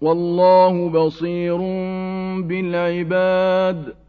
وَاللَّهُ بَصِيرٌ بِالْعِبَادِ.